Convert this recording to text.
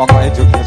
pokoknya juga